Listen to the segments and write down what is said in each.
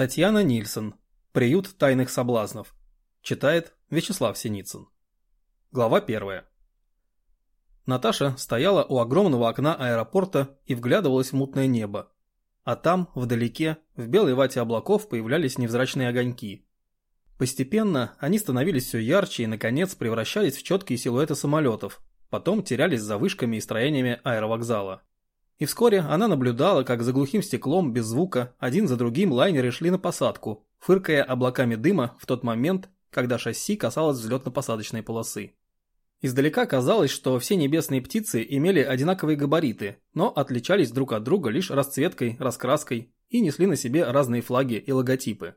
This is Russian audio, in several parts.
Татьяна Нильсон. Приют тайных соблазнов. Читает Вячеслав Синицын. Глава 1. Наташа стояла у огромного окна аэропорта и вглядывалась в мутное небо. А там, вдалеке, в белой вате облаков появлялись невзрачные огоньки. Постепенно они становились все ярче и, наконец, превращались в четкие силуэты самолетов, потом терялись за вышками и строениями аэровокзала. И вскоре она наблюдала, как за глухим стеклом, без звука, один за другим лайнеры шли на посадку, фыркая облаками дыма в тот момент, когда шасси касалось взлетно-посадочной полосы. Издалека казалось, что все небесные птицы имели одинаковые габариты, но отличались друг от друга лишь расцветкой, раскраской и несли на себе разные флаги и логотипы.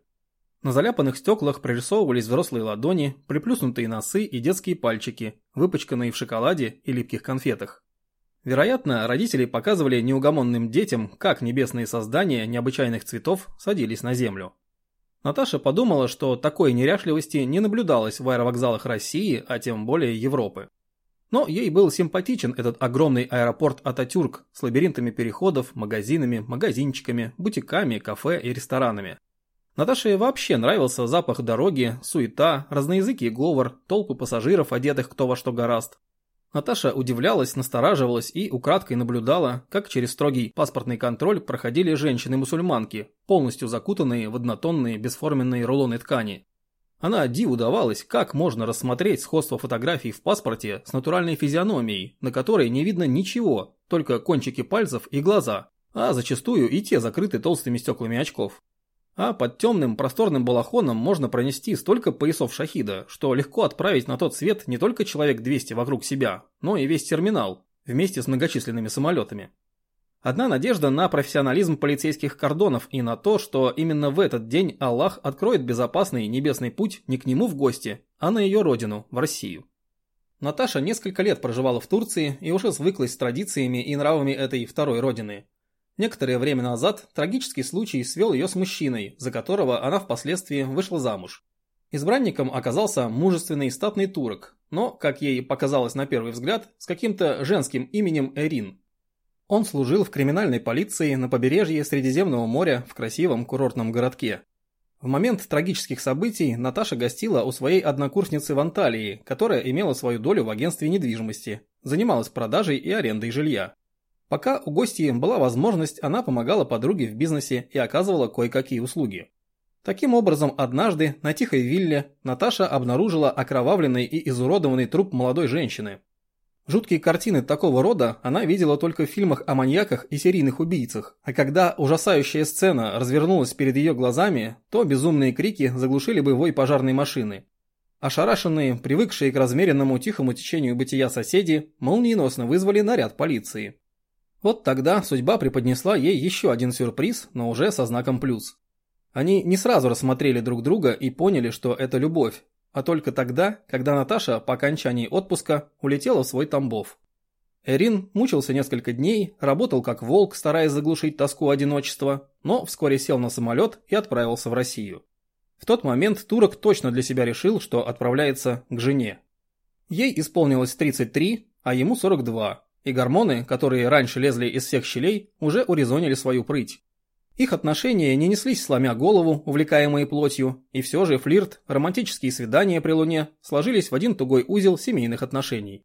На заляпанных стеклах прорисовывались взрослые ладони, приплюснутые носы и детские пальчики, выпачканные в шоколаде и липких конфетах. Вероятно, родители показывали неугомонным детям, как небесные создания необычайных цветов садились на землю. Наташа подумала, что такой неряшливости не наблюдалось в аэровокзалах России, а тем более Европы. Но ей был симпатичен этот огромный аэропорт Ататюрк с лабиринтами переходов, магазинами, магазинчиками, бутиками, кафе и ресторанами. Наташе вообще нравился запах дороги, суета, разноязыкий говор, толпы пассажиров, одетых кто во что гораст, Наташа удивлялась, настораживалась и украдкой наблюдала, как через строгий паспортный контроль проходили женщины-мусульманки, полностью закутанные в однотонные бесформенные рулоны ткани. Она диву давалась, как можно рассмотреть сходство фотографий в паспорте с натуральной физиономией, на которой не видно ничего, только кончики пальцев и глаза, а зачастую и те закрыты толстыми стеклами очков. А под темным просторным балахоном можно пронести столько поясов шахида, что легко отправить на тот свет не только человек 200 вокруг себя, но и весь терминал, вместе с многочисленными самолетами. Одна надежда на профессионализм полицейских кордонов и на то, что именно в этот день Аллах откроет безопасный небесный путь не к нему в гости, а на ее родину, в Россию. Наташа несколько лет проживала в Турции и уже свыклась с традициями и нравами этой второй родины, Некоторое время назад трагический случай свел ее с мужчиной, за которого она впоследствии вышла замуж. Избранником оказался мужественный статный турок, но, как ей показалось на первый взгляд, с каким-то женским именем Эрин. Он служил в криминальной полиции на побережье Средиземного моря в красивом курортном городке. В момент трагических событий Наташа гостила у своей однокурсницы в Анталии, которая имела свою долю в агентстве недвижимости, занималась продажей и арендой жилья. Пока у гостей была возможность, она помогала подруге в бизнесе и оказывала кое-какие услуги. Таким образом, однажды на тихой вилле Наташа обнаружила окровавленный и изуродованный труп молодой женщины. Жуткие картины такого рода она видела только в фильмах о маньяках и серийных убийцах, а когда ужасающая сцена развернулась перед ее глазами, то безумные крики заглушили бы вой пожарной машины. Ошарашенные, привыкшие к размеренному тихому течению бытия соседи, молниеносно вызвали наряд полиции. Вот тогда судьба преподнесла ей еще один сюрприз, но уже со знаком плюс. Они не сразу рассмотрели друг друга и поняли, что это любовь, а только тогда, когда Наташа по окончании отпуска улетела в свой Тамбов. Эрин мучился несколько дней, работал как волк, стараясь заглушить тоску одиночества, но вскоре сел на самолет и отправился в Россию. В тот момент турок точно для себя решил, что отправляется к жене. Ей исполнилось 33, а ему 42, и гормоны, которые раньше лезли из всех щелей, уже урезонили свою прыть. Их отношения не неслись сломя голову, увлекаемые плотью, и все же флирт, романтические свидания при луне сложились в один тугой узел семейных отношений.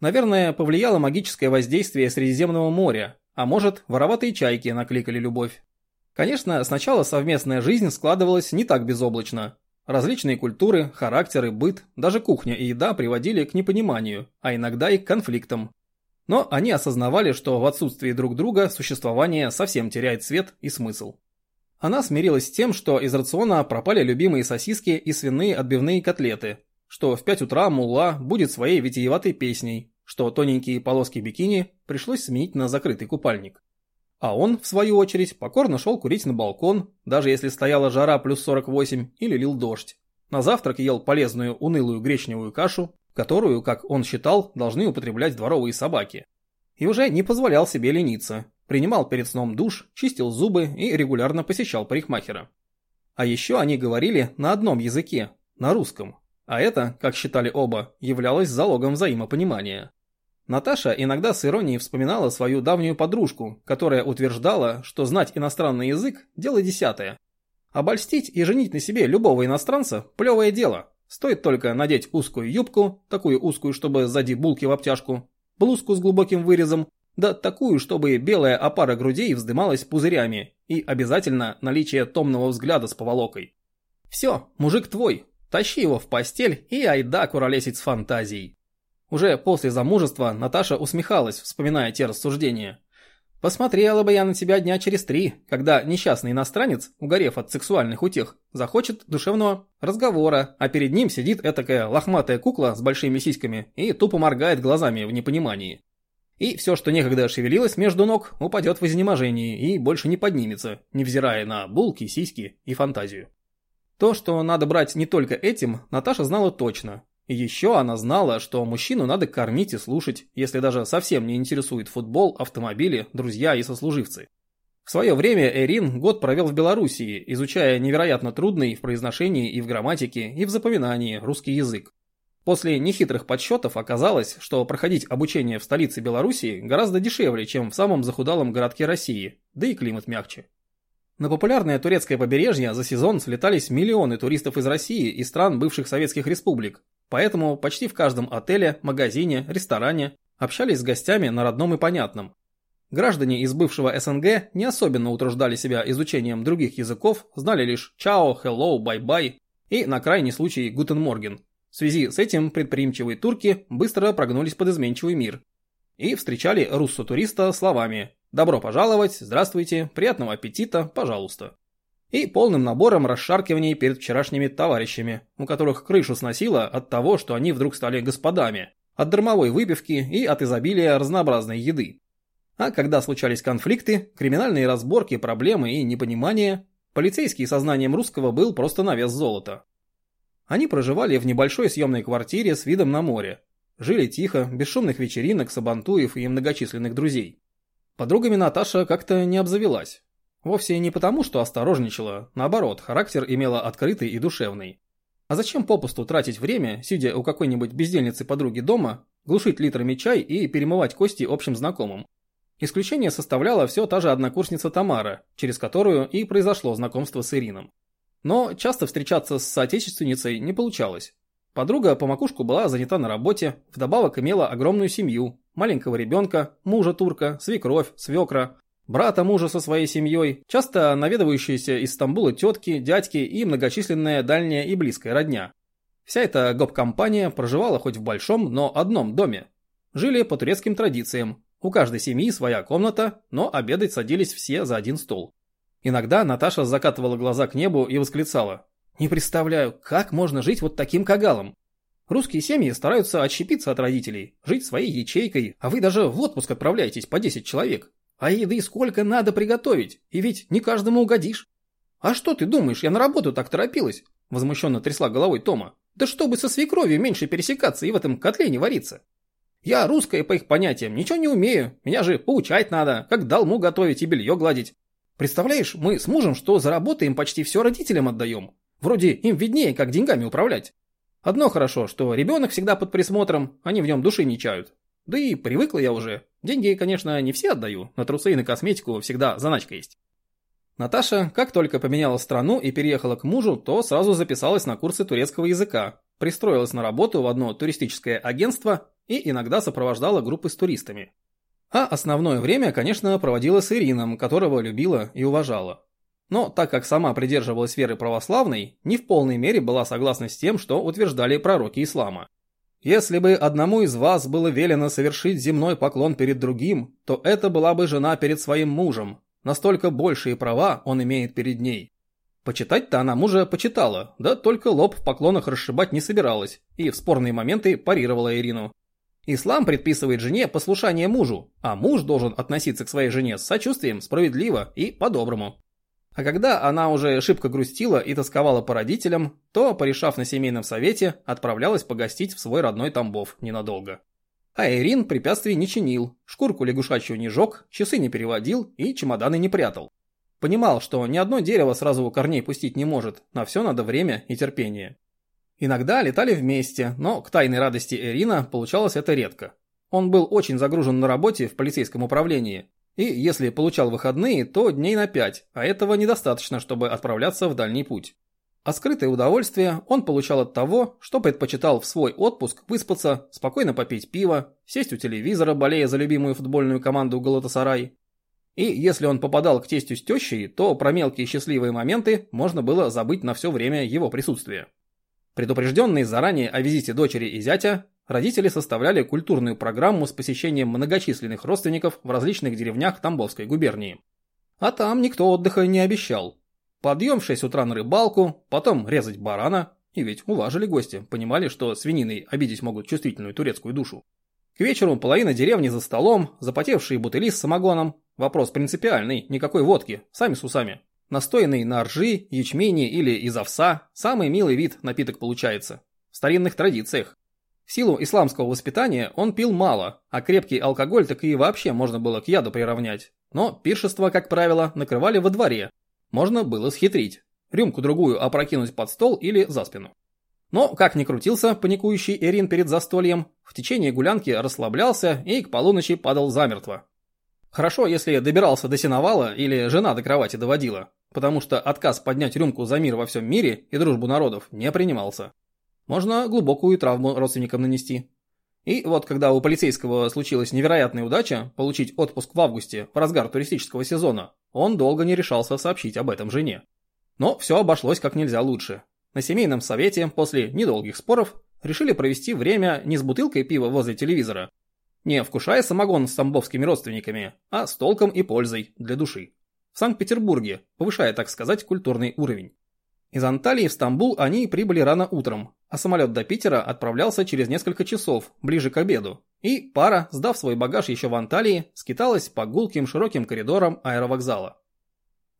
Наверное, повлияло магическое воздействие Средиземного моря, а может, вороватые чайки накликали любовь. Конечно, сначала совместная жизнь складывалась не так безоблачно. Различные культуры, характеры, быт, даже кухня и еда приводили к непониманию, а иногда и к конфликтам, но они осознавали, что в отсутствии друг друга существование совсем теряет цвет и смысл. Она смирилась с тем, что из рациона пропали любимые сосиски и свиные отбивные котлеты, что в 5 утра мулла будет своей витиеватой песней, что тоненькие полоски бикини пришлось сменить на закрытый купальник. А он, в свою очередь, покорно шел курить на балкон, даже если стояла жара плюс 48 или лил дождь. На завтрак ел полезную унылую гречневую кашу, которую, как он считал, должны употреблять дворовые собаки. И уже не позволял себе лениться, принимал перед сном душ, чистил зубы и регулярно посещал парикмахера. А еще они говорили на одном языке, на русском, а это, как считали оба, являлось залогом взаимопонимания. Наташа иногда с иронией вспоминала свою давнюю подружку, которая утверждала, что знать иностранный язык – дело десятое. Обольстить и женить на себе любого иностранца – плевое дело. Стоит только надеть узкую юбку, такую узкую, чтобы сзади булки в обтяжку, блузку с глубоким вырезом, да такую, чтобы белая опара грудей вздымалась пузырями, и обязательно наличие томного взгляда с поволокой. Все, мужик твой, тащи его в постель и айда куролесить с фантазией. Уже после замужества Наташа усмехалась, вспоминая те рассуждения. Посмотрела бы я на тебя дня через три, когда несчастный иностранец, угорев от сексуальных утех, захочет душевного разговора, а перед ним сидит этакая лохматая кукла с большими сиськами и тупо моргает глазами в непонимании. И все, что некогда шевелилось между ног, упадет в изнеможении и больше не поднимется, невзирая на булки, сиськи и фантазию. То, что надо брать не только этим, Наташа знала точно, еще она знала, что мужчину надо кормить и слушать, если даже совсем не интересует футбол, автомобили, друзья и сослуживцы. В свое время Эрин год провел в Белоруссии, изучая невероятно трудный в произношении и в грамматике, и в запоминании русский язык. После нехитрых подсчетов оказалось, что проходить обучение в столице Белоруссии гораздо дешевле, чем в самом захудалом городке России, да и климат мягче. На популярное турецкое побережье за сезон слетались миллионы туристов из России и стран бывших советских республик, Поэтому почти в каждом отеле, магазине, ресторане общались с гостями на родном и понятном. Граждане из бывшего СНГ не особенно утруждали себя изучением других языков, знали лишь «чао», «hello», «bye-bye» и на крайний случай «guten morgen». В связи с этим предприимчивые турки быстро прогнулись под изменчивый мир и встречали руссо-туриста словами «добро пожаловать», «здравствуйте», «приятного аппетита», «пожалуйста» и полным набором расшаркиваний перед вчерашними товарищами, у которых крышу сносило от того, что они вдруг стали господами, от дармовой выпивки и от изобилия разнообразной еды. А когда случались конфликты, криминальные разборки, проблемы и непонимания, полицейский со знанием русского был просто на вес золота. Они проживали в небольшой съемной квартире с видом на море. Жили тихо, без шумных вечеринок, сабантуев и многочисленных друзей. Подругами Наташа как-то не обзавелась. Вовсе не потому, что осторожничала, наоборот, характер имела открытый и душевный. А зачем попусту тратить время, сидя у какой-нибудь бездельницы подруги дома, глушить литрами чай и перемывать кости общим знакомым? Исключение составляла все та же однокурсница Тамара, через которую и произошло знакомство с Ирином. Но часто встречаться с соотечественницей не получалось. Подруга по макушку была занята на работе, вдобавок имела огромную семью, маленького ребенка, мужа турка, свекровь, свекра, брата мужа со своей семьей, часто наведывающиеся из Стамбула тетки, дядьки и многочисленная дальняя и близкая родня. Вся эта гоп-компания проживала хоть в большом, но одном доме. Жили по турецким традициям. У каждой семьи своя комната, но обедать садились все за один стол. Иногда Наташа закатывала глаза к небу и восклицала. «Не представляю, как можно жить вот таким кагалом? Русские семьи стараются отщепиться от родителей, жить своей ячейкой, а вы даже в отпуск отправляетесь по 10 человек. А еды сколько надо приготовить, и ведь не каждому угодишь. А что ты думаешь, я на работу так торопилась? Возмущенно трясла головой Тома. Да чтобы со свекровью меньше пересекаться и в этом котле не вариться. Я русская по их понятиям, ничего не умею. Меня же поучать надо, как долму готовить и белье гладить. Представляешь, мы с мужем, что заработаем, почти все родителям отдаем. Вроде им виднее, как деньгами управлять. Одно хорошо, что ребенок всегда под присмотром, они в нем души не чают. Да и привыкла я уже. Деньги, конечно, не все отдаю, на трусы и на косметику всегда заначка есть. Наташа, как только поменяла страну и переехала к мужу, то сразу записалась на курсы турецкого языка, пристроилась на работу в одно туристическое агентство и иногда сопровождала группы с туристами. А основное время, конечно, проводила с Ирином, которого любила и уважала. Но так как сама придерживалась веры православной, не в полной мере была согласна с тем, что утверждали пророки ислама. Если бы одному из вас было велено совершить земной поклон перед другим, то это была бы жена перед своим мужем. Настолько большие права он имеет перед ней. Почитать-то она мужа почитала, да только лоб в поклонах расшибать не собиралась, и в спорные моменты парировала Ирину. Ислам предписывает жене послушание мужу, а муж должен относиться к своей жене с сочувствием, справедливо и по-доброму. А когда она уже шибко грустила и тосковала по родителям, то, порешав на семейном совете, отправлялась погостить в свой родной Тамбов ненадолго. А Ирин препятствий не чинил, шкурку лягушачью не жег, часы не переводил и чемоданы не прятал. Понимал, что ни одно дерево сразу у корней пустить не может, на все надо время и терпение. Иногда летали вместе, но к тайной радости Ирина получалось это редко. Он был очень загружен на работе в полицейском управлении, И если получал выходные, то дней на пять, а этого недостаточно, чтобы отправляться в дальний путь. А скрытое удовольствие он получал от того, что предпочитал в свой отпуск выспаться, спокойно попить пиво, сесть у телевизора, болея за любимую футбольную команду Галатасарай. И если он попадал к тестю с тещей, то про мелкие счастливые моменты можно было забыть на все время его присутствия. Предупрежденные заранее о визите дочери и зятя, родители составляли культурную программу с посещением многочисленных родственников в различных деревнях Тамбовской губернии. А там никто отдыха не обещал. Подъем в 6 утра на рыбалку, потом резать барана, и ведь уважили гости, понимали, что свининой обидеть могут чувствительную турецкую душу. К вечеру половина деревни за столом, запотевшие бутыли с самогоном. Вопрос принципиальный, никакой водки, сами с усами. Настоянный на ржи, ячмене или из овса, самый милый вид напиток получается. В старинных традициях. В силу исламского воспитания он пил мало, а крепкий алкоголь так и вообще можно было к яду приравнять. Но пиршество, как правило, накрывали во дворе, можно было схитрить. Рюмку-другую опрокинуть под стол или за спину. Но, как ни крутился паникующий Эрин перед застольем, в течение гулянки расслаблялся и к полуночи падал замертво. Хорошо, если добирался до сеновала или жена до кровати доводила, потому что отказ поднять рюмку за мир во всем мире и дружбу народов не принимался. Можно глубокую травму родственникам нанести. И вот когда у полицейского случилась невероятная удача получить отпуск в августе в разгар туристического сезона, он долго не решался сообщить об этом жене. Но все обошлось как нельзя лучше. На семейном совете после недолгих споров решили провести время не с бутылкой пива возле телевизора, не вкушая самогон с тамбовскими родственниками, а с толком и пользой для души. В Санкт-Петербурге, повышая, так сказать, культурный уровень. Из Анталии в Стамбул они прибыли рано утром, а самолет до Питера отправлялся через несколько часов, ближе к обеду. И пара, сдав свой багаж еще в Анталии, скиталась по гулким широким коридорам аэровокзала.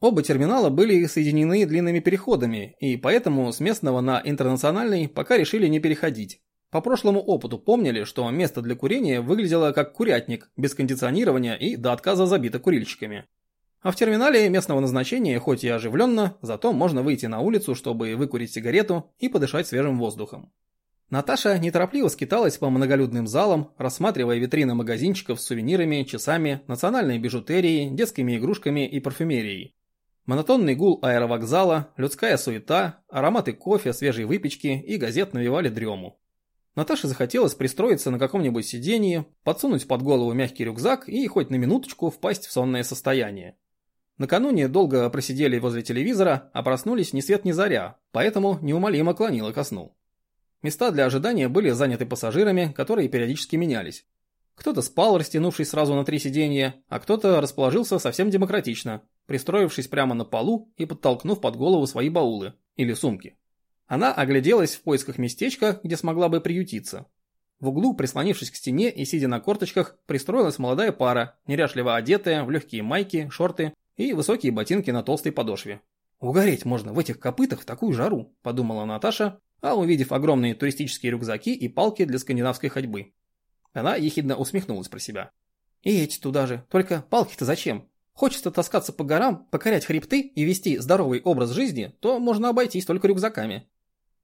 Оба терминала были соединены длинными переходами, и поэтому с местного на интернациональный пока решили не переходить. По прошлому опыту помнили, что место для курения выглядело как курятник, без кондиционирования и до отказа забито курильщиками. А в терминале местного назначения, хоть и оживленно, зато можно выйти на улицу, чтобы выкурить сигарету и подышать свежим воздухом. Наташа неторопливо скиталась по многолюдным залам, рассматривая витрины магазинчиков с сувенирами, часами, национальной бижутерией, детскими игрушками и парфюмерией. Монотонный гул аэровокзала, людская суета, ароматы кофе, свежей выпечки и газет навевали дрему. Наташе захотелось пристроиться на каком-нибудь сиденье, подсунуть под голову мягкий рюкзак и хоть на минуточку впасть в сонное состояние. Накануне долго просидели возле телевизора, а проснулись ни свет ни заря, поэтому неумолимо клонило ко сну. Места для ожидания были заняты пассажирами, которые периодически менялись. Кто-то спал, растянувшись сразу на три сиденья, а кто-то расположился совсем демократично, пристроившись прямо на полу и подтолкнув под голову свои баулы или сумки. Она огляделась в поисках местечка, где смогла бы приютиться. В углу, прислонившись к стене и сидя на корточках, пристроилась молодая пара, неряшливо одетая в легкие майки, шорты и высокие ботинки на толстой подошве. «Угореть можно в этих копытах в такую жару», – подумала Наташа, а увидев огромные туристические рюкзаки и палки для скандинавской ходьбы. Она ехидно усмехнулась про себя. «И эти туда же, только палки-то зачем? Хочется таскаться по горам, покорять хребты и вести здоровый образ жизни, то можно обойтись только рюкзаками».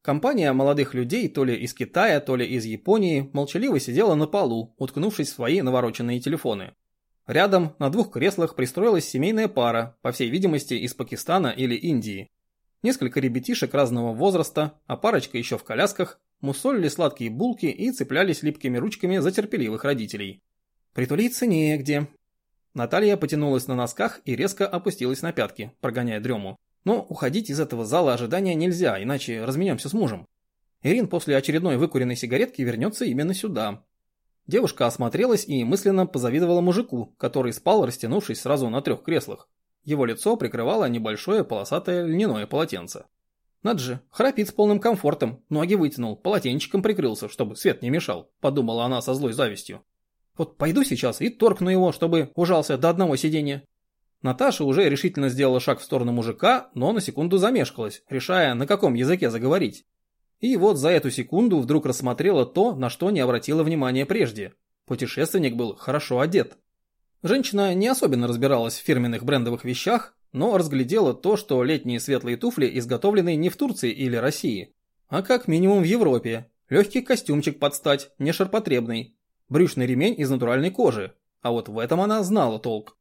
Компания молодых людей, то ли из Китая, то ли из Японии, молчаливо сидела на полу, уткнувшись в свои навороченные телефоны. Рядом на двух креслах пристроилась семейная пара, по всей видимости из Пакистана или Индии. Несколько ребятишек разного возраста, а парочка еще в колясках, мусолили сладкие булки и цеплялись липкими ручками за терпеливых родителей. Притулиться негде. Наталья потянулась на носках и резко опустилась на пятки, прогоняя дрему. Но уходить из этого зала ожидания нельзя, иначе разменемся с мужем. Ирин после очередной выкуренной сигаретки вернется именно сюда, Девушка осмотрелась и мысленно позавидовала мужику, который спал, растянувшись сразу на трех креслах. Его лицо прикрывало небольшое полосатое льняное полотенце. Над же, храпит с полным комфортом, ноги вытянул, полотенчиком прикрылся, чтобы свет не мешал, подумала она со злой завистью. Вот пойду сейчас и торкну его, чтобы ужался до одного сидения. Наташа уже решительно сделала шаг в сторону мужика, но на секунду замешкалась, решая, на каком языке заговорить. И вот за эту секунду вдруг рассмотрела то, на что не обратила внимания прежде. Путешественник был хорошо одет. Женщина не особенно разбиралась в фирменных брендовых вещах, но разглядела то, что летние светлые туфли изготовлены не в Турции или России, а как минимум в Европе. Легкий костюмчик под стать, не ширпотребный. Брючный ремень из натуральной кожи. А вот в этом она знала толк.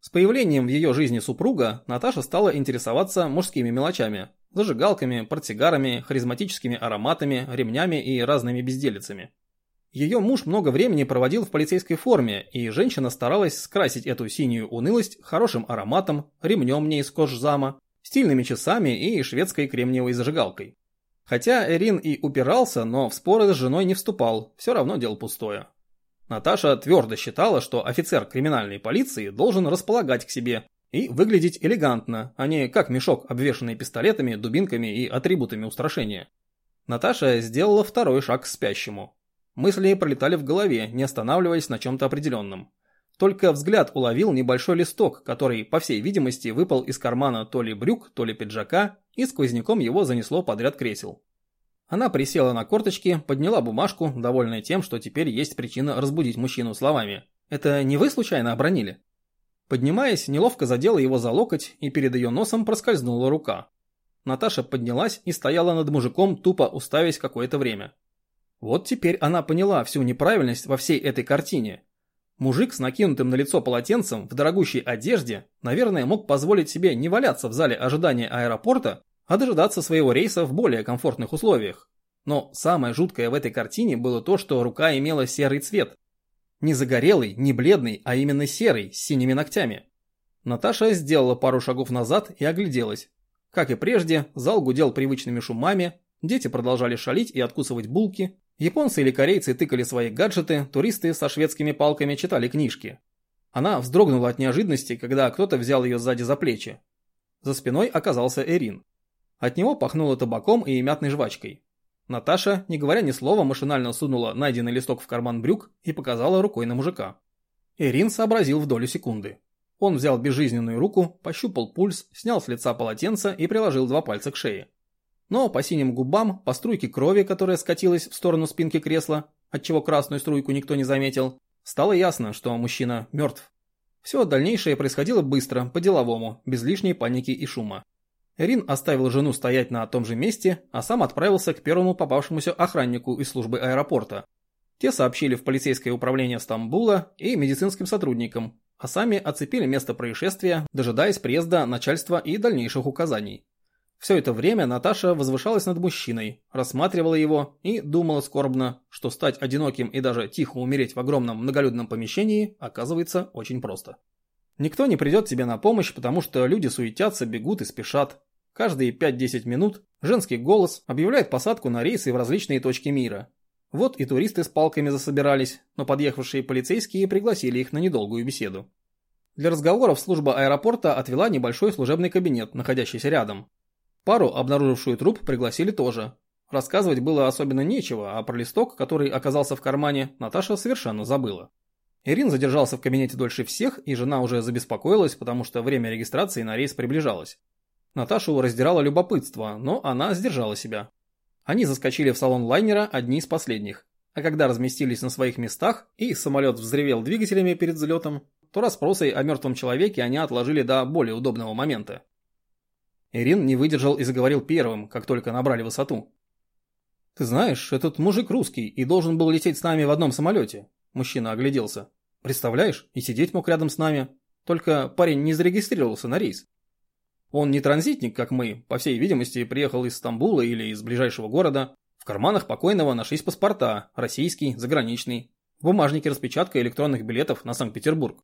С появлением в ее жизни супруга Наташа стала интересоваться мужскими мелочами, зажигалками, портсигарами, харизматическими ароматами, ремнями и разными безделицами. Ее муж много времени проводил в полицейской форме, и женщина старалась скрасить эту синюю унылость хорошим ароматом, ремнем не из кожзама, стильными часами и шведской кремниевой зажигалкой. Хотя Эрин и упирался, но в споры с женой не вступал, все равно дело пустое. Наташа твердо считала, что офицер криминальной полиции должен располагать к себе и выглядеть элегантно, а не как мешок, обвешанный пистолетами, дубинками и атрибутами устрашения. Наташа сделала второй шаг к спящему. Мысли пролетали в голове, не останавливаясь на чем-то определенном. Только взгляд уловил небольшой листок, который, по всей видимости, выпал из кармана то ли брюк, то ли пиджака, и сквозняком его занесло подряд кресел. Она присела на корточки, подняла бумажку, довольная тем, что теперь есть причина разбудить мужчину словами. «Это не вы случайно обронили?» Поднимаясь, неловко задела его за локоть, и перед ее носом проскользнула рука. Наташа поднялась и стояла над мужиком, тупо уставясь какое-то время. Вот теперь она поняла всю неправильность во всей этой картине. Мужик с накинутым на лицо полотенцем в дорогущей одежде, наверное, мог позволить себе не валяться в зале ожидания аэропорта, а дожидаться своего рейса в более комфортных условиях. Но самое жуткое в этой картине было то, что рука имела серый цвет. Не загорелый, не бледный, а именно серый, с синими ногтями. Наташа сделала пару шагов назад и огляделась. Как и прежде, зал гудел привычными шумами, дети продолжали шалить и откусывать булки, Японцы или корейцы тыкали свои гаджеты, туристы со шведскими палками читали книжки. Она вздрогнула от неожиданности, когда кто-то взял ее сзади за плечи. За спиной оказался Эрин. От него пахнуло табаком и мятной жвачкой. Наташа, не говоря ни слова, машинально сунула найденный листок в карман брюк и показала рукой на мужика. Эрин сообразил в долю секунды. Он взял безжизненную руку, пощупал пульс, снял с лица полотенце и приложил два пальца к шее. Но по синим губам, по струйке крови, которая скатилась в сторону спинки кресла, отчего красную струйку никто не заметил, стало ясно, что мужчина мертв. Все дальнейшее происходило быстро, по-деловому, без лишней паники и шума. Рин оставил жену стоять на том же месте, а сам отправился к первому попавшемуся охраннику из службы аэропорта. Те сообщили в полицейское управление Стамбула и медицинским сотрудникам, а сами оцепили место происшествия, дожидаясь приезда начальства и дальнейших указаний. Все это время Наташа возвышалась над мужчиной, рассматривала его и думала скорбно, что стать одиноким и даже тихо умереть в огромном многолюдном помещении оказывается очень просто. Никто не придет тебе на помощь, потому что люди суетятся, бегут и спешат. Каждые 5-10 минут женский голос объявляет посадку на рейсы в различные точки мира. Вот и туристы с палками засобирались, но подъехавшие полицейские пригласили их на недолгую беседу. Для разговоров служба аэропорта отвела небольшой служебный кабинет, находящийся рядом. Пару, обнаружившую труп, пригласили тоже. Рассказывать было особенно нечего, а про листок, который оказался в кармане, Наташа совершенно забыла. Ирин задержался в кабинете дольше всех, и жена уже забеспокоилась, потому что время регистрации на рейс приближалось. Наташу раздирало любопытство, но она сдержала себя. Они заскочили в салон лайнера одни из последних. А когда разместились на своих местах и самолет взревел двигателями перед взлетом, то расспросы о мертвом человеке они отложили до более удобного момента. Ирин не выдержал и заговорил первым, как только набрали высоту. «Ты знаешь, этот мужик русский и должен был лететь с нами в одном самолете». Мужчина огляделся. «Представляешь, и сидеть мог рядом с нами. Только парень не зарегистрировался на рейс. Он не транзитник, как мы, по всей видимости, приехал из Стамбула или из ближайшего города. В карманах покойного нашлись паспорта, российский, заграничный. В бумажнике распечатка электронных билетов на Санкт-Петербург.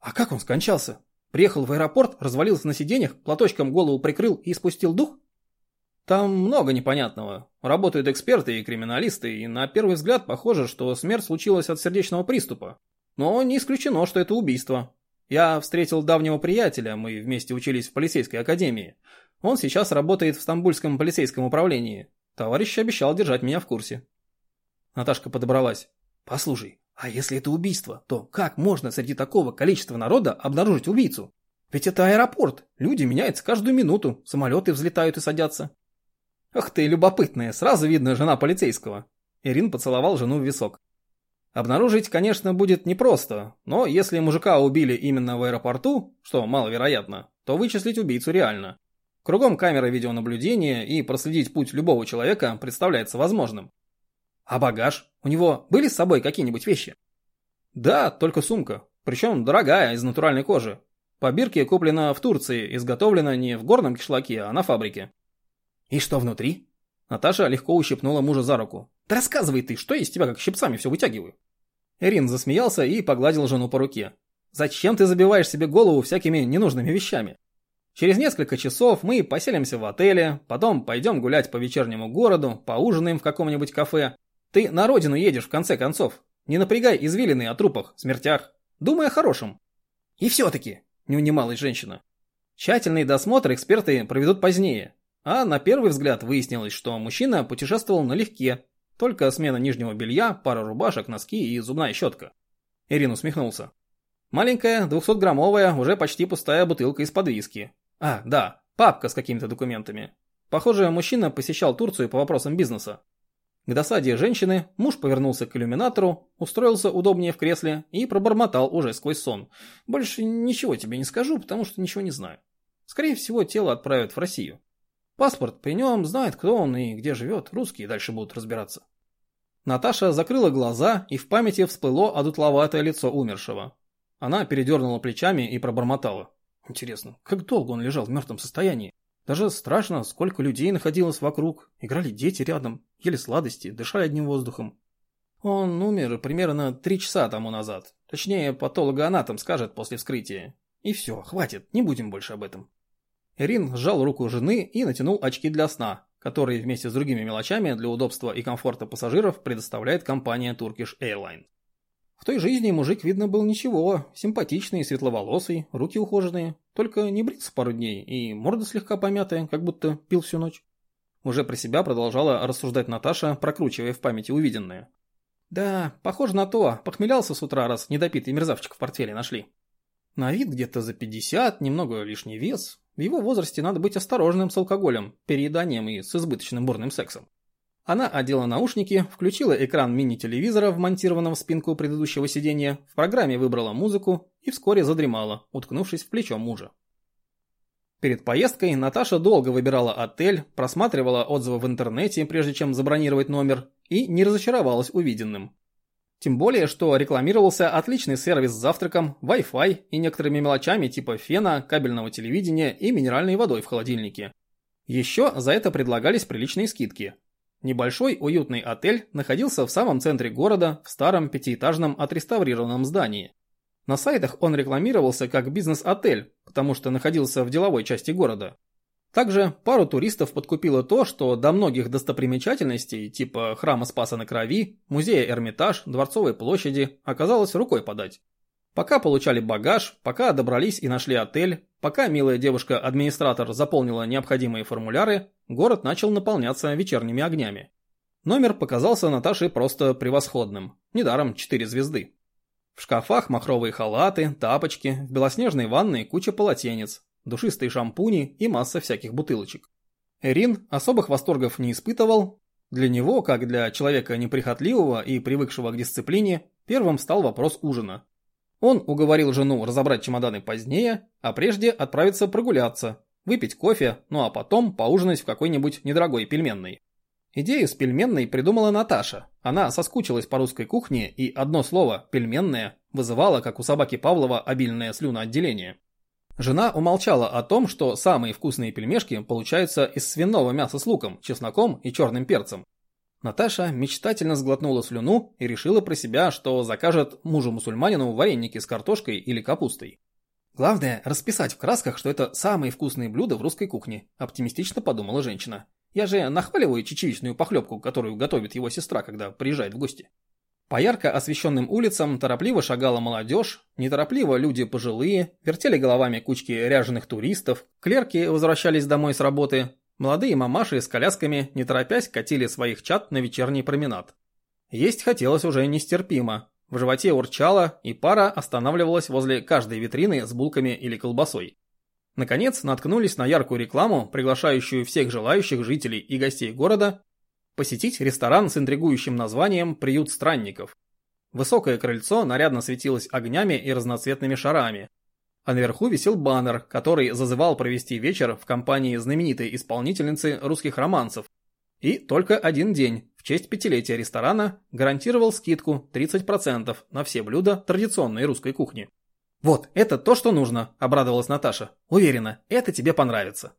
А как он скончался? Приехал в аэропорт, развалился на сиденьях, платочком голову прикрыл и спустил дух? Там много непонятного. Работают эксперты и криминалисты, и на первый взгляд похоже, что смерть случилась от сердечного приступа. Но не исключено, что это убийство. Я встретил давнего приятеля, мы вместе учились в полицейской академии. Он сейчас работает в Стамбульском полицейском управлении. Товарищ обещал держать меня в курсе. Наташка подобралась. Послушай, а если это убийство, то как можно среди такого количества народа обнаружить убийцу? Ведь это аэропорт, люди меняются каждую минуту, самолеты взлетают и садятся. Ах ты, любопытная, сразу видно жена полицейского. Ирин поцеловал жену в висок. Обнаружить, конечно, будет непросто, но если мужика убили именно в аэропорту, что маловероятно, то вычислить убийцу реально. Кругом камеры видеонаблюдения и проследить путь любого человека представляется возможным. А багаж? У него были с собой какие-нибудь вещи? Да, только сумка. Причем дорогая, из натуральной кожи. По бирке куплена в Турции, изготовлена не в горном кишлаке, а на фабрике. И что внутри? Наташа легко ущипнула мужа за руку. Да рассказывай ты, что я из тебя как щипцами все вытягиваю? Эрин засмеялся и погладил жену по руке. Зачем ты забиваешь себе голову всякими ненужными вещами? Через несколько часов мы поселимся в отеле, потом пойдем гулять по вечернему городу, поужинаем в каком-нибудь кафе. Ты на родину едешь в конце концов. Не напрягай извилины о трупах, смертях. Думай о хорошем. И все-таки, не унималась женщина. Тщательный досмотр эксперты проведут позднее. А на первый взгляд выяснилось, что мужчина путешествовал налегке. Только смена нижнего белья, пара рубашек, носки и зубная щетка. Ирин усмехнулся. Маленькая, 200-граммовая, уже почти пустая бутылка из-под виски. А, да, папка с какими-то документами. Похоже, мужчина посещал Турцию по вопросам бизнеса. К досаде женщины муж повернулся к иллюминатору, устроился удобнее в кресле и пробормотал уже сквозь сон. «Больше ничего тебе не скажу, потому что ничего не знаю. Скорее всего, тело отправят в Россию. Паспорт при нем, знает, кто он и где живет, русские дальше будут разбираться». Наташа закрыла глаза, и в памяти всплыло одутловатое лицо умершего. Она передернула плечами и пробормотала. Интересно, как долго он лежал в мертвом состоянии? Даже страшно, сколько людей находилось вокруг. Играли дети рядом, ели сладости, дышали одним воздухом. Он умер примерно три часа тому назад. Точнее, патологоанатом скажет после вскрытия. И все, хватит, не будем больше об этом. Ирин сжал руку жены и натянул очки для сна, которые вместе с другими мелочами для удобства и комфорта пассажиров предоставляет компания Turkish Airlines. В той жизни мужик, видно, был ничего, симпатичный, светловолосый, руки ухоженные, только не бриться пару дней и морда слегка помятая, как будто пил всю ночь. Уже про себя продолжала рассуждать Наташа, прокручивая в памяти увиденное. Да, похоже на то, похмелялся с утра, раз недопитый мерзавчик в портфеле нашли. На вид где-то за 50, немного лишний вес. В его возрасте надо быть осторожным с алкоголем, перееданием и с избыточным бурным сексом. Она одела наушники, включила экран мини-телевизора, вмонтированного в спинку предыдущего сиденья, в программе выбрала музыку и вскоре задремала, уткнувшись в плечо мужа. Перед поездкой Наташа долго выбирала отель, просматривала отзывы в интернете, прежде чем забронировать номер, и не разочаровалась увиденным. Тем более, что рекламировался отличный сервис с завтраком, Wi-Fi и некоторыми мелочами типа фена, кабельного телевидения и минеральной водой в холодильнике. Еще за это предлагались приличные скидки, Небольшой уютный отель находился в самом центре города, в старом пятиэтажном отреставрированном здании. На сайтах он рекламировался как бизнес-отель, потому что находился в деловой части города. Также пару туристов подкупило то, что до многих достопримечательностей, типа храма Спаса на Крови, музея Эрмитаж, Дворцовой площади, оказалось рукой подать. Пока получали багаж, пока добрались и нашли отель, пока милая девушка-администратор заполнила необходимые формуляры, город начал наполняться вечерними огнями. Номер показался Наташе просто превосходным, недаром 4 звезды. В шкафах махровые халаты, тапочки, в белоснежной ванной куча полотенец, душистые шампуни и масса всяких бутылочек. Эрин особых восторгов не испытывал. Для него, как для человека неприхотливого и привыкшего к дисциплине, первым стал вопрос ужина. Он уговорил жену разобрать чемоданы позднее, а прежде отправиться прогуляться, выпить кофе, ну а потом поужинать в какой-нибудь недорогой пельменной. Идею с пельменной придумала Наташа. Она соскучилась по русской кухне, и одно слово «пельменная» вызывало, как у собаки Павлова, обильное слюноотделение. Жена умолчала о том, что самые вкусные пельмешки получаются из свиного мяса с луком, чесноком и черным перцем. Наташа мечтательно сглотнула слюну и решила про себя, что закажет мужу-мусульманину вареники с картошкой или капустой. Главное, расписать в красках, что это самые вкусные блюда в русской кухне, оптимистично подумала женщина. Я же нахваливаю чечевичную похлебку, которую готовит его сестра, когда приезжает в гости. По ярко освещенным улицам торопливо шагала молодежь, неторопливо люди пожилые, вертели головами кучки ряженых туристов, клерки возвращались домой с работы, Молодые мамаши с колясками, не торопясь, катили своих чад на вечерний променад. Есть хотелось уже нестерпимо. В животе урчало, и пара останавливалась возле каждой витрины с булками или колбасой. Наконец, наткнулись на яркую рекламу, приглашающую всех желающих жителей и гостей города посетить ресторан с интригующим названием «Приют странников». Высокое крыльцо нарядно светилось огнями и разноцветными шарами, а наверху висел баннер, который зазывал провести вечер в компании знаменитой исполнительницы русских романсов. И только один день, в честь пятилетия ресторана, гарантировал скидку 30% на все блюда традиционной русской кухни. «Вот, это то, что нужно», – обрадовалась Наташа. «Уверена, это тебе понравится».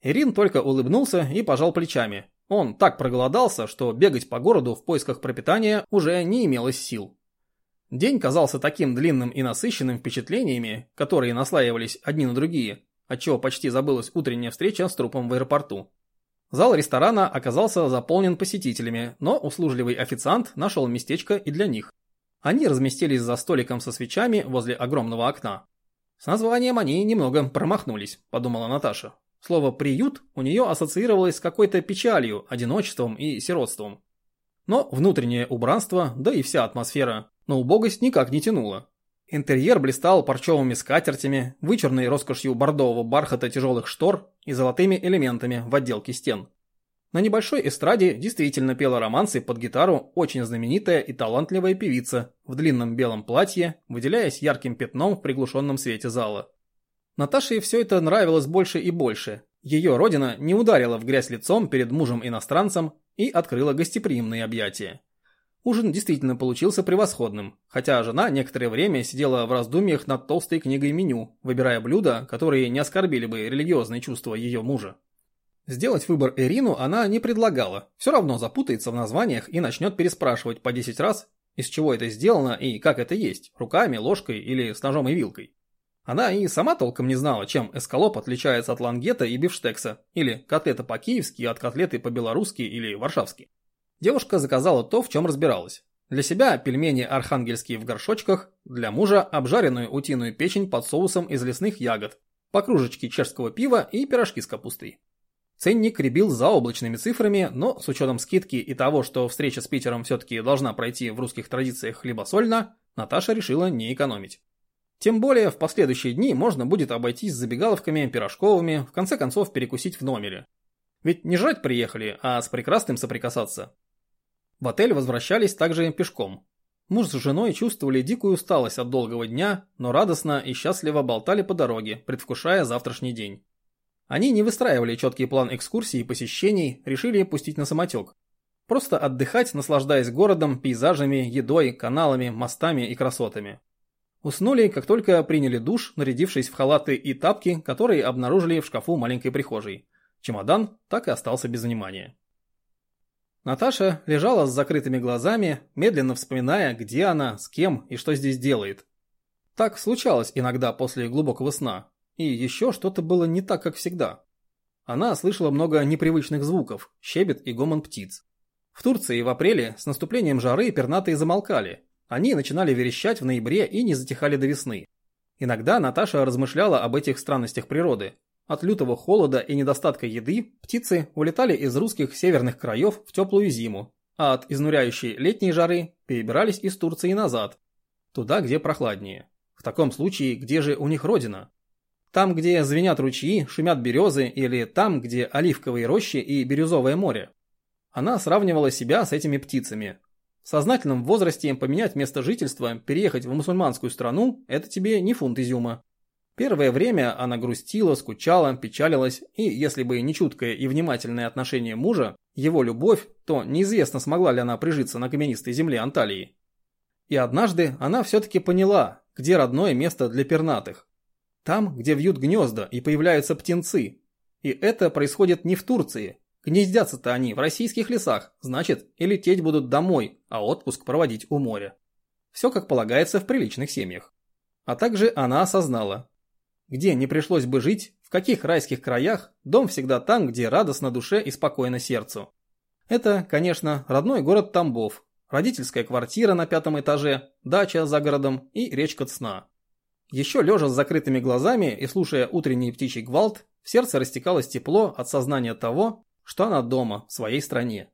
Ирин только улыбнулся и пожал плечами. Он так проголодался, что бегать по городу в поисках пропитания уже не имелось сил. День казался таким длинным и насыщенным впечатлениями, которые наслаивались одни на другие, отчего почти забылась утренняя встреча с трупом в аэропорту. Зал ресторана оказался заполнен посетителями, но услужливый официант нашел местечко и для них. Они разместились за столиком со свечами возле огромного окна. С названием они немного промахнулись, подумала Наташа. Слово «приют» у нее ассоциировалось с какой-то печалью, одиночеством и сиротством. Но внутреннее убранство, да и вся атмосфера, на убогость никак не тянула. Интерьер блистал парчевыми скатертями, вычурной роскошью бордового бархата тяжелых штор и золотыми элементами в отделке стен. На небольшой эстраде действительно пела романсы под гитару очень знаменитая и талантливая певица в длинном белом платье, выделяясь ярким пятном в приглушенном свете зала. Наташе все это нравилось больше и больше. Ее родина не ударила в грязь лицом перед мужем-иностранцем и открыла гостеприимные объятия. Ужин действительно получился превосходным, хотя жена некоторое время сидела в раздумьях над толстой книгой меню, выбирая блюда, которые не оскорбили бы религиозные чувства ее мужа. Сделать выбор Ирину она не предлагала, все равно запутается в названиях и начнет переспрашивать по 10 раз, из чего это сделано и как это есть, руками, ложкой или с ножом и вилкой. Она и сама толком не знала, чем эскалоп отличается от лангета и бифштекса, или котлета по-киевски от котлеты по-белорусски или варшавски. Девушка заказала то, в чем разбиралась. Для себя пельмени архангельские в горшочках, для мужа обжаренную утиную печень под соусом из лесных ягод, по кружечке чешского пива и пирожки с капустой. Ценник ребил заоблачными цифрами, но с учетом скидки и того, что встреча с Питером все-таки должна пройти в русских традициях хлебосольно, Наташа решила не экономить. Тем более в последующие дни можно будет обойтись забегаловками пирожковыми, в конце концов перекусить в номере. Ведь не жрать приехали, а с прекрасным соприкасаться. В отель возвращались также пешком. Муж с женой чувствовали дикую усталость от долгого дня, но радостно и счастливо болтали по дороге, предвкушая завтрашний день. Они не выстраивали четкий план экскурсий и посещений, решили пустить на самотек. Просто отдыхать, наслаждаясь городом, пейзажами, едой, каналами, мостами и красотами. Уснули, как только приняли душ, нарядившись в халаты и тапки, которые обнаружили в шкафу маленькой прихожей. Чемодан так и остался без внимания. Наташа лежала с закрытыми глазами, медленно вспоминая, где она, с кем и что здесь делает. Так случалось иногда после глубокого сна. И еще что-то было не так, как всегда. Она слышала много непривычных звуков, щебет и гомон птиц. В Турции в апреле с наступлением жары пернатые замолкали, они начинали верещать в ноябре и не затихали до весны. Иногда Наташа размышляла об этих странностях природы. От лютого холода и недостатка еды птицы улетали из русских северных краев в теплую зиму, а от изнуряющей летней жары перебирались из Турции назад, туда, где прохладнее. В таком случае, где же у них родина? Там, где звенят ручьи, шумят березы или там, где оливковые рощи и бирюзовое море? Она сравнивала себя с этими птицами, в сознательном возрасте поменять место жительства, переехать в мусульманскую страну – это тебе не фунт изюма. Первое время она грустила, скучала, печалилась, и если бы не чуткое и внимательное отношение мужа, его любовь, то неизвестно, смогла ли она прижиться на каменистой земле Анталии. И однажды она все-таки поняла, где родное место для пернатых. Там, где вьют гнезда и появляются птенцы. И это происходит не в Турции, Гнездятся-то они в российских лесах, значит, и лететь будут домой, а отпуск проводить у моря. Все как полагается в приличных семьях. А также она осознала, где не пришлось бы жить, в каких райских краях, дом всегда там, где радостно душе и спокойно сердцу. Это, конечно, родной город Тамбов, родительская квартира на пятом этаже, дача за городом и речка Цна. Еще лежа с закрытыми глазами и слушая утренний птичий гвалт, в сердце растекалось тепло от сознания того, что она дома, в своей стране.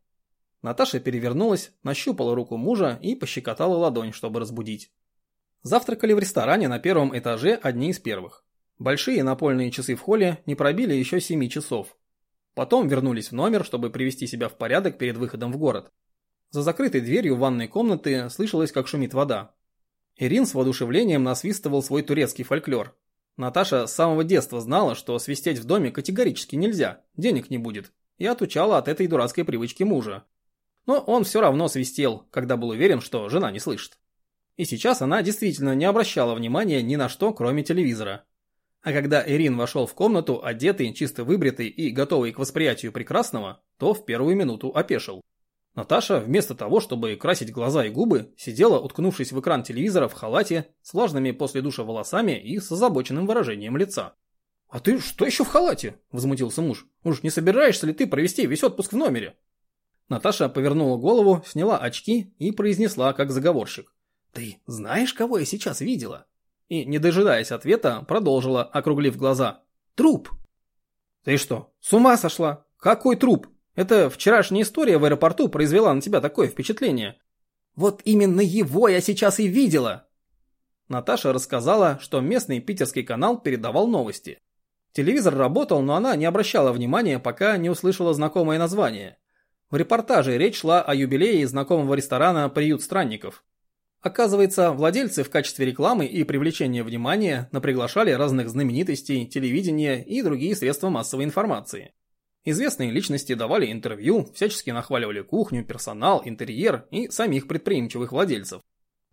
Наташа перевернулась, нащупала руку мужа и пощекотала ладонь, чтобы разбудить. Завтракали в ресторане на первом этаже одни из первых. Большие напольные часы в холле не пробили еще 7 часов. Потом вернулись в номер, чтобы привести себя в порядок перед выходом в город. За закрытой дверью ванной комнаты слышалось, как шумит вода. Ирин с воодушевлением насвистывал свой турецкий фольклор. Наташа с самого детства знала, что свистеть в доме категорически нельзя, денег не будет, и отучала от этой дурацкой привычки мужа. Но он все равно свистел, когда был уверен, что жена не слышит. И сейчас она действительно не обращала внимания ни на что, кроме телевизора. А когда Ирин вошел в комнату, одетый, чисто выбритый и готовый к восприятию прекрасного, то в первую минуту опешил. Наташа, вместо того, чтобы красить глаза и губы, сидела, уткнувшись в экран телевизора в халате, с влажными после душа волосами и с озабоченным выражением лица. «А ты что еще в халате?» – возмутился муж. «Уж не собираешься ли ты провести весь отпуск в номере?» Наташа повернула голову, сняла очки и произнесла, как заговорщик. «Ты знаешь, кого я сейчас видела?» И, не дожидаясь ответа, продолжила, округлив глаза. «Труп!» «Ты что, с ума сошла? Какой труп? Это вчерашняя история в аэропорту произвела на тебя такое впечатление». «Вот именно его я сейчас и видела!» Наташа рассказала, что местный питерский канал передавал новости. Телевизор работал, но она не обращала внимания, пока не услышала знакомое название. В репортаже речь шла о юбилее знакомого ресторана «Приют странников». Оказывается, владельцы в качестве рекламы и привлечения внимания наприглашали разных знаменитостей, телевидения и другие средства массовой информации. Известные личности давали интервью, всячески нахваливали кухню, персонал, интерьер и самих предприимчивых владельцев.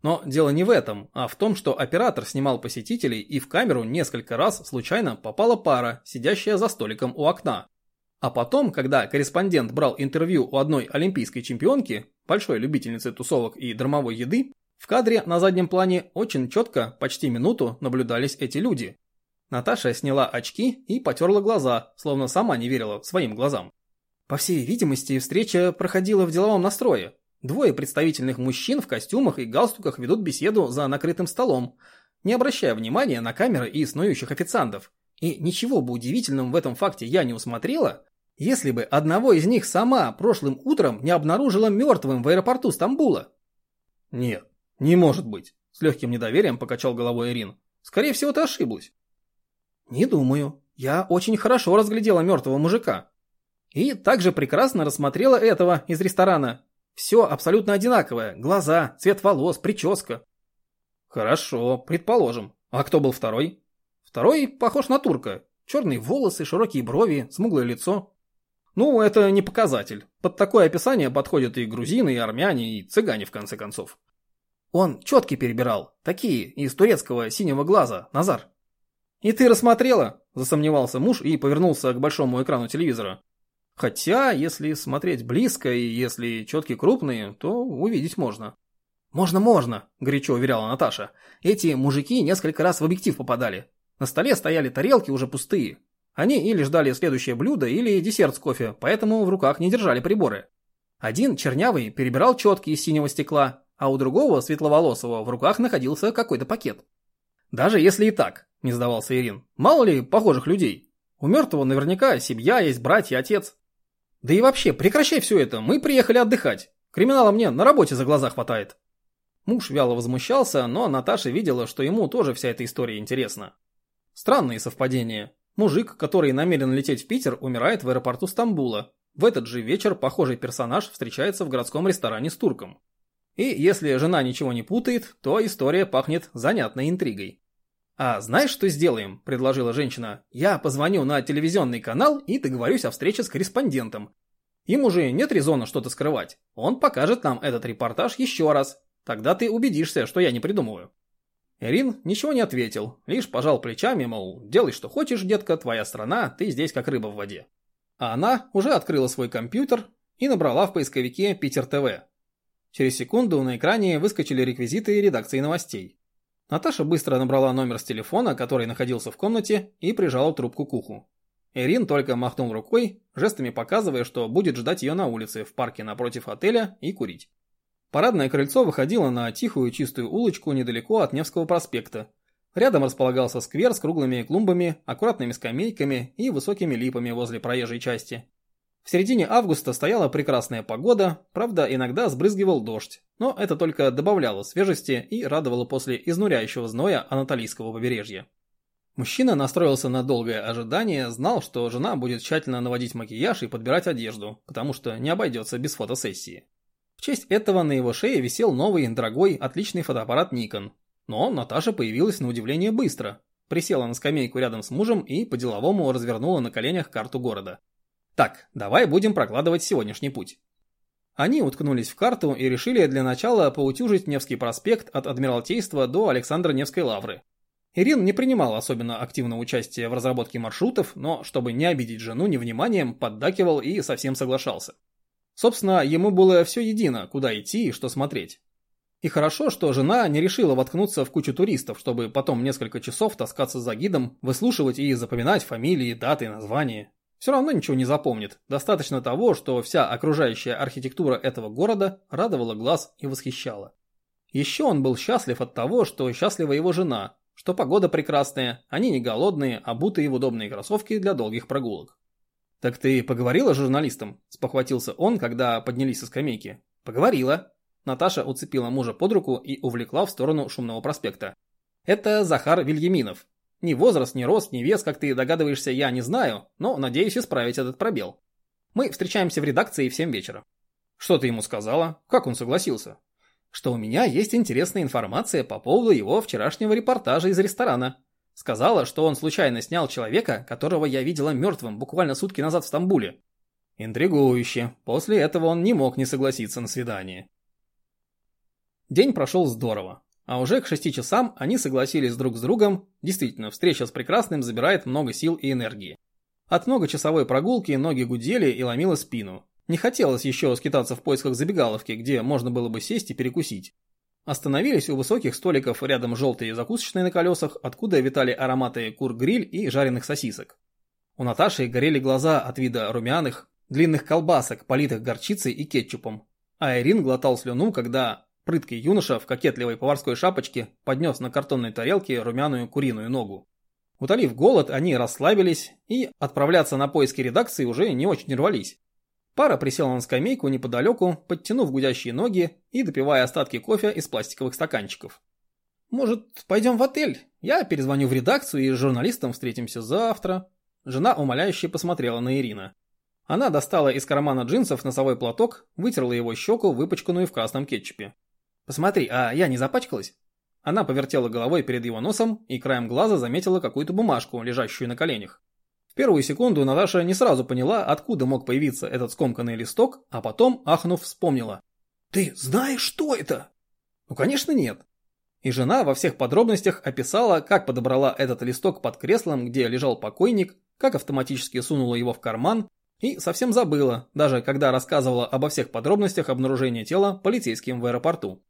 Но дело не в этом, а в том, что оператор снимал посетителей и в камеру несколько раз случайно попала пара, сидящая за столиком у окна. А потом, когда корреспондент брал интервью у одной олимпийской чемпионки, большой любительницы тусовок и драмовой еды, в кадре на заднем плане очень четко, почти минуту, наблюдались эти люди. Наташа сняла очки и потерла глаза, словно сама не верила своим глазам. По всей видимости, встреча проходила в деловом настрое. Двое представительных мужчин в костюмах и галстуках ведут беседу за накрытым столом, не обращая внимания на камеры и снующих официантов. И ничего бы удивительным в этом факте я не усмотрела, если бы одного из них сама прошлым утром не обнаружила мертвым в аэропорту Стамбула. Нет, не может быть, с легким недоверием покачал головой Ирин. Скорее всего, ты ошиблась. Не думаю. Я очень хорошо разглядела мертвого мужика. И также прекрасно рассмотрела этого из ресторана. Все абсолютно одинаковое. Глаза, цвет волос, прическа. Хорошо, предположим. А кто был второй? Второй похож на турка. Черные волосы, широкие брови, смуглое лицо. Ну, это не показатель. Под такое описание подходят и грузины, и армяне, и цыгане, в конце концов. Он четки перебирал, такие, из турецкого синего глаза, Назар. И ты рассмотрела? Засомневался муж и повернулся к большому экрану телевизора. Хотя, если смотреть близко и если четки крупные, то увидеть можно. «Можно-можно», – горячо уверяла Наташа. «Эти мужики несколько раз в объектив попадали. На столе стояли тарелки уже пустые. Они или ждали следующее блюдо, или десерт с кофе, поэтому в руках не держали приборы. Один, чернявый, перебирал четки из синего стекла, а у другого, светловолосого, в руках находился какой-то пакет. Даже если и так, не сдавался Ирин, мало ли похожих людей. У мертвого наверняка семья есть, братья, отец. Да и вообще, прекращай все это, мы приехали отдыхать. Криминала мне на работе за глаза хватает. Муж вяло возмущался, но Наташа видела, что ему тоже вся эта история интересна. Странные совпадения. Мужик, который намерен лететь в Питер, умирает в аэропорту Стамбула. В этот же вечер похожий персонаж встречается в городском ресторане с турком. И если жена ничего не путает, то история пахнет занятной интригой. «А знаешь, что сделаем?» – предложила женщина. «Я позвоню на телевизионный канал и договорюсь о встрече с корреспондентом. Им уже нет резона что-то скрывать. Он покажет нам этот репортаж еще раз. Тогда ты убедишься, что я не придумываю». Ирин ничего не ответил, лишь пожал плечами, мол, делай что хочешь, детка, твоя страна, ты здесь как рыба в воде. А она уже открыла свой компьютер и набрала в поисковике Питер ТВ. Через секунду на экране выскочили реквизиты редакции новостей. Наташа быстро набрала номер с телефона, который находился в комнате, и прижала трубку к уху. Ирин только махнул рукой, жестами показывая, что будет ждать ее на улице, в парке напротив отеля и курить. Парадное крыльцо выходило на тихую чистую улочку недалеко от Невского проспекта. Рядом располагался сквер с круглыми клумбами, аккуратными скамейками и высокими липами возле проезжей части. В середине августа стояла прекрасная погода, правда иногда сбрызгивал дождь, но это только добавляло свежести и радовало после изнуряющего зноя Анатолийского побережья. Мужчина настроился на долгое ожидание, знал, что жена будет тщательно наводить макияж и подбирать одежду, потому что не обойдется без фотосессии. Честь этого на его шее висел новый, дорогой, отличный фотоаппарат Nikon. Но Наташа появилась на удивление быстро. Присела на скамейку рядом с мужем и по-деловому развернула на коленях карту города. Так, давай будем прокладывать сегодняшний путь. Они уткнулись в карту и решили для начала поутюжить Невский проспект от Адмиралтейства до Александра Невской лавры. Ирин не принимал особенно активного участия в разработке маршрутов, но, чтобы не обидеть жену невниманием, поддакивал и совсем соглашался. Собственно, ему было все едино, куда идти и что смотреть. И хорошо, что жена не решила воткнуться в кучу туристов, чтобы потом несколько часов таскаться за гидом, выслушивать и запоминать фамилии, даты, названия. Все равно ничего не запомнит. Достаточно того, что вся окружающая архитектура этого города радовала глаз и восхищала. Еще он был счастлив от того, что счастлива его жена, что погода прекрасная, они не голодные, обутые в удобные кроссовки для долгих прогулок. «Так ты поговорила с журналистом?» – спохватился он, когда поднялись со скамейки. «Поговорила», Наташа уцепила мужа под руку и увлекла в сторону шумного проспекта. Это Захар Вильяминов. Ни возраст, ни рост, ни вес, как ты догадываешься, я не знаю, но надеюсь исправить этот пробел. Мы встречаемся в редакции в 7 вечера. Что ты ему сказала? Как он согласился? Что у меня есть интересная информация по поводу его вчерашнего репортажа из ресторана. Сказала, что он случайно снял человека, которого я видела мертвым буквально сутки назад в Стамбуле. Интригующе. После этого он не мог не согласиться на свидание. День прошел здорово. А уже к шести часам они согласились друг с другом. Действительно, встреча с прекрасным забирает много сил и энергии. От многочасовой прогулки ноги гудели и ломило спину. Не хотелось еще скитаться в поисках забегаловки, где можно было бы сесть и перекусить. Остановились у высоких столиков рядом желтые закусочные на колесах, откуда витали ароматы кур-гриль и жареных сосисок. У Наташи горели глаза от вида румяных, длинных колбасок, политых горчицей и кетчупом. А Ирин глотал слюну, когда Прыткий юноша в кокетливой поварской шапочке поднес на картонной тарелке румяную куриную ногу. Утолив голод, они расслабились и отправляться на поиски редакции уже не очень рвались. Пара присела на скамейку неподалеку, подтянув гудящие ноги и допивая остатки кофе из пластиковых стаканчиков. «Может, пойдем в отель? Я перезвоню в редакцию и с журналистом встретимся завтра». Жена умоляюще посмотрела на Ирина. Она достала из кармана джинсов носовой платок, вытерла его щеку, выпачканную в красном кетчупе. «Посмотри, а я не запачкалась?» Она повертела головой перед его носом и краем глаза заметила какую-то бумажку, лежащую на коленях. В первую секунду Наташа не сразу поняла, откуда мог появиться этот скомканный листок, а потом, ахнув, вспомнила. «Ты знаешь, что это?» «Ну, конечно, нет». И жена во всех подробностях описала, как подобрала этот листок под креслом, где лежал покойник, как автоматически сунула его в карман и совсем забыла, даже когда рассказывала обо всех подробностях обнаружения тела полицейским в аэропорту.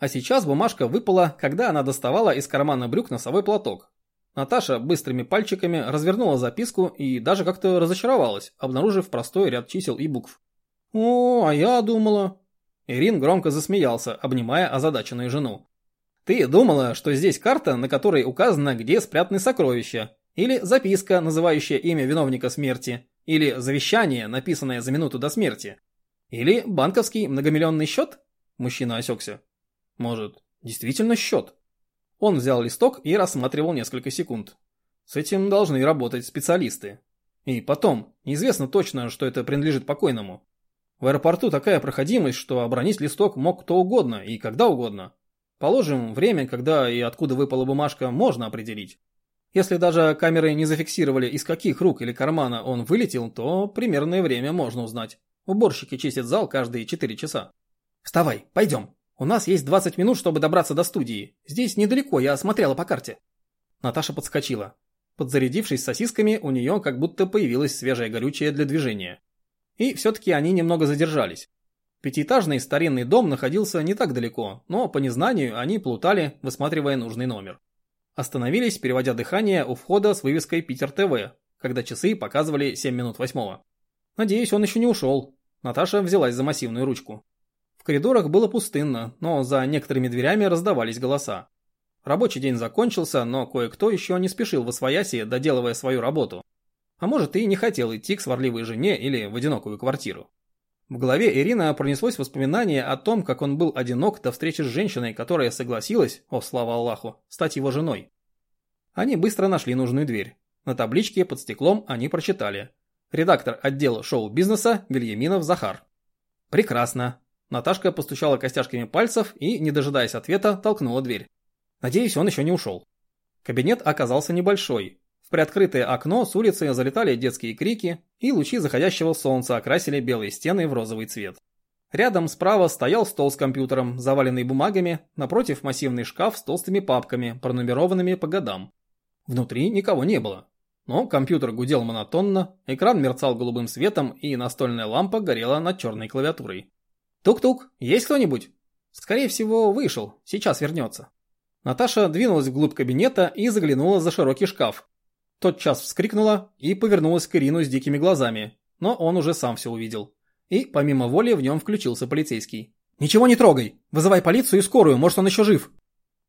А сейчас бумажка выпала, когда она доставала из кармана брюк носовой платок. Наташа быстрыми пальчиками развернула записку и даже как-то разочаровалась, обнаружив простой ряд чисел и букв. «О, а я думала...» Ирин громко засмеялся, обнимая озадаченную жену. «Ты думала, что здесь карта, на которой указано, где спрятаны сокровища, или записка, называющая имя виновника смерти, или завещание, написанное за минуту до смерти, или банковский многомиллионный счет?» Мужчина осекся. Может, действительно счет? Он взял листок и рассматривал несколько секунд. С этим должны работать специалисты. И потом, неизвестно точно, что это принадлежит покойному. В аэропорту такая проходимость, что обронить листок мог кто угодно и когда угодно. Положим, время, когда и откуда выпала бумажка, можно определить. Если даже камеры не зафиксировали, из каких рук или кармана он вылетел, то примерное время можно узнать. Уборщики чистят зал каждые 4 часа. «Вставай, пойдем», у нас есть 20 минут, чтобы добраться до студии. Здесь недалеко, я смотрела по карте. Наташа подскочила. Подзарядившись сосисками, у нее как будто появилось свежее горючее для движения. И все-таки они немного задержались. Пятиэтажный старинный дом находился не так далеко, но по незнанию они плутали, высматривая нужный номер. Остановились, переводя дыхание у входа с вывеской «Питер ТВ», когда часы показывали 7 минут восьмого. Надеюсь, он еще не ушел. Наташа взялась за массивную ручку. Коридорах было пустынно, но за некоторыми дверями раздавались голоса. Рабочий день закончился, но кое-кто еще не спешил в освояси, доделывая свою работу. А может и не хотел идти к сварливой жене или в одинокую квартиру. В голове Ирина пронеслось воспоминание о том, как он был одинок до встречи с женщиной, которая согласилась, о слава Аллаху, стать его женой. Они быстро нашли нужную дверь. На табличке под стеклом они прочитали. Редактор отдела шоу-бизнеса Вильяминов Захар. Прекрасно. Наташка постучала костяшками пальцев и, не дожидаясь ответа, толкнула дверь. Надеюсь, он еще не ушел. Кабинет оказался небольшой. В приоткрытое окно с улицы залетали детские крики, и лучи заходящего солнца окрасили белые стены в розовый цвет. Рядом справа стоял стол с компьютером, заваленный бумагами, напротив массивный шкаф с толстыми папками, пронумерованными по годам. Внутри никого не было. Но компьютер гудел монотонно, экран мерцал голубым светом и настольная лампа горела над черной клавиатурой. «Тук-тук, есть кто-нибудь?» «Скорее всего, вышел, сейчас вернется». Наташа двинулась вглубь кабинета и заглянула за широкий шкаф. Тотчас вскрикнула и повернулась к Ирину с дикими глазами, но он уже сам все увидел. И, помимо воли, в нем включился полицейский. «Ничего не трогай! Вызывай полицию и скорую, может он еще жив!»